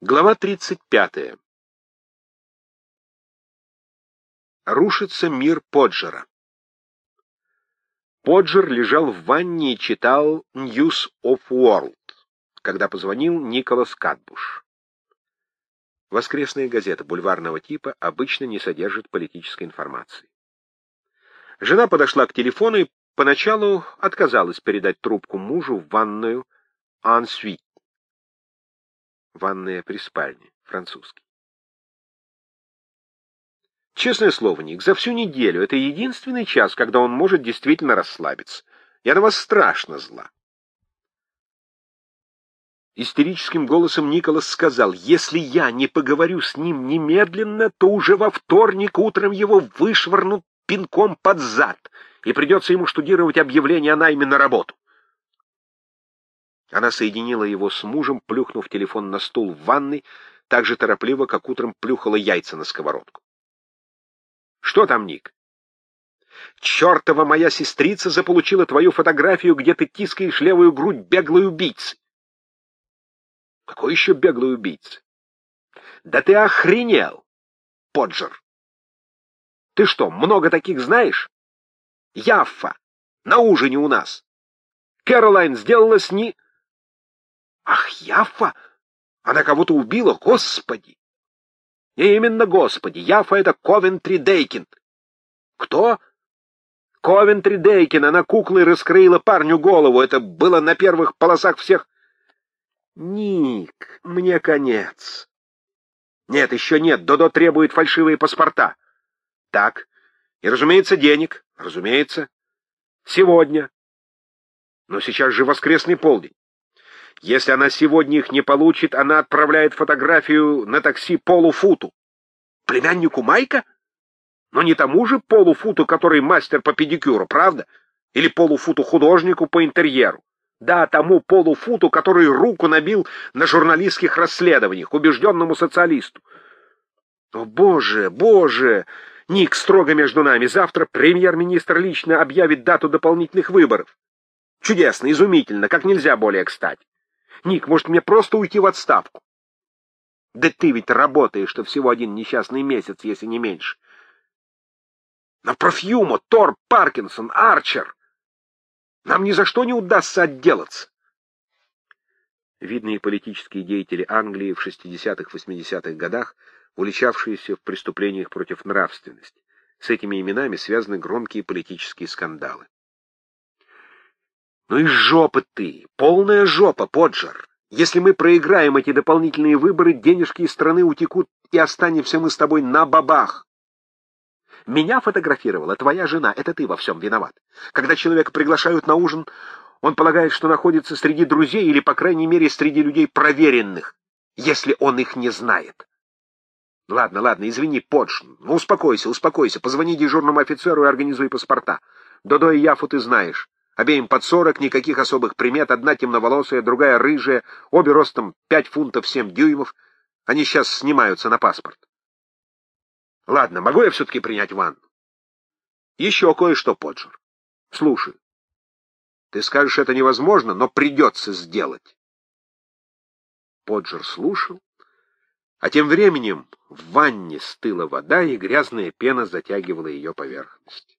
Глава 35. Рушится мир Поджера. Поджер лежал в ванне и читал News of World, когда позвонил Николас Катбуш. Воскресная газета бульварного типа обычно не содержит политической информации. Жена подошла к телефону и поначалу отказалась передать трубку мужу в ванную «Ансвит». Ванная при спальне. Французский. Честное слово, Ник, за всю неделю это единственный час, когда он может действительно расслабиться. Я на вас страшно зла. Истерическим голосом Николас сказал, если я не поговорю с ним немедленно, то уже во вторник утром его вышвырнут пинком под зад, и придется ему штудировать объявление о найме на работу. Она соединила его с мужем, плюхнув телефон на стул в ванной, так же торопливо, как утром плюхала яйца на сковородку. «Что там, Ник?» «Чертова моя сестрица заполучила твою фотографию, где ты тискаешь левую грудь беглой убийцы». «Какой еще беглый убийцы?» «Да ты охренел, Поджер!» «Ты что, много таких знаешь?» «Яффа! На ужине у нас!» Кэролайн сделала с ни... Ах, Яфа! Она кого-то убила, господи! И именно господи, Яфа — это Ковентри Дейкин. Кто? Ковентри Дейкин, она куклой раскрыла парню голову. Это было на первых полосах всех... Ник, мне конец. Нет, еще нет, Додо требует фальшивые паспорта. Так, и, разумеется, денег, разумеется. Сегодня. Но сейчас же воскресный полдень. Если она сегодня их не получит, она отправляет фотографию на такси Полуфуту. Племяннику Майка? Но не тому же Полуфуту, который мастер по педикюру, правда? Или Полуфуту художнику по интерьеру? Да, тому Полуфуту, который руку набил на журналистских расследованиях, убежденному социалисту. О, боже, боже! Ник, строго между нами. Завтра премьер-министр лично объявит дату дополнительных выборов. Чудесно, изумительно, как нельзя более кстати. Ник, может, мне просто уйти в отставку? Да ты ведь работаешь, что всего один несчастный месяц, если не меньше. Но Профьюмо, Тор, Паркинсон, Арчер. Нам ни за что не удастся отделаться. Видные политические деятели Англии в 60-80-х годах, уличавшиеся в преступлениях против нравственности. С этими именами связаны громкие политические скандалы. Ну и жопа ты, полная жопа, Поджер. Если мы проиграем эти дополнительные выборы, денежки из страны утекут, и останемся мы с тобой на бабах. Меня фотографировала твоя жена, это ты во всем виноват. Когда человека приглашают на ужин, он полагает, что находится среди друзей или, по крайней мере, среди людей проверенных, если он их не знает. Ладно, ладно, извини, Подж, ну успокойся, успокойся, позвони дежурному офицеру и организуй паспорта. Додо и Яфу ты знаешь. Обеим под сорок, никаких особых примет, одна темноволосая, другая рыжая, обе ростом пять фунтов семь дюймов. Они сейчас снимаются на паспорт. Ладно, могу я все-таки принять ванну? Еще кое-что, Поджер. Слушай, ты скажешь, это невозможно, но придется сделать. Поджер слушал, а тем временем в ванне стыла вода, и грязная пена затягивала ее поверхность.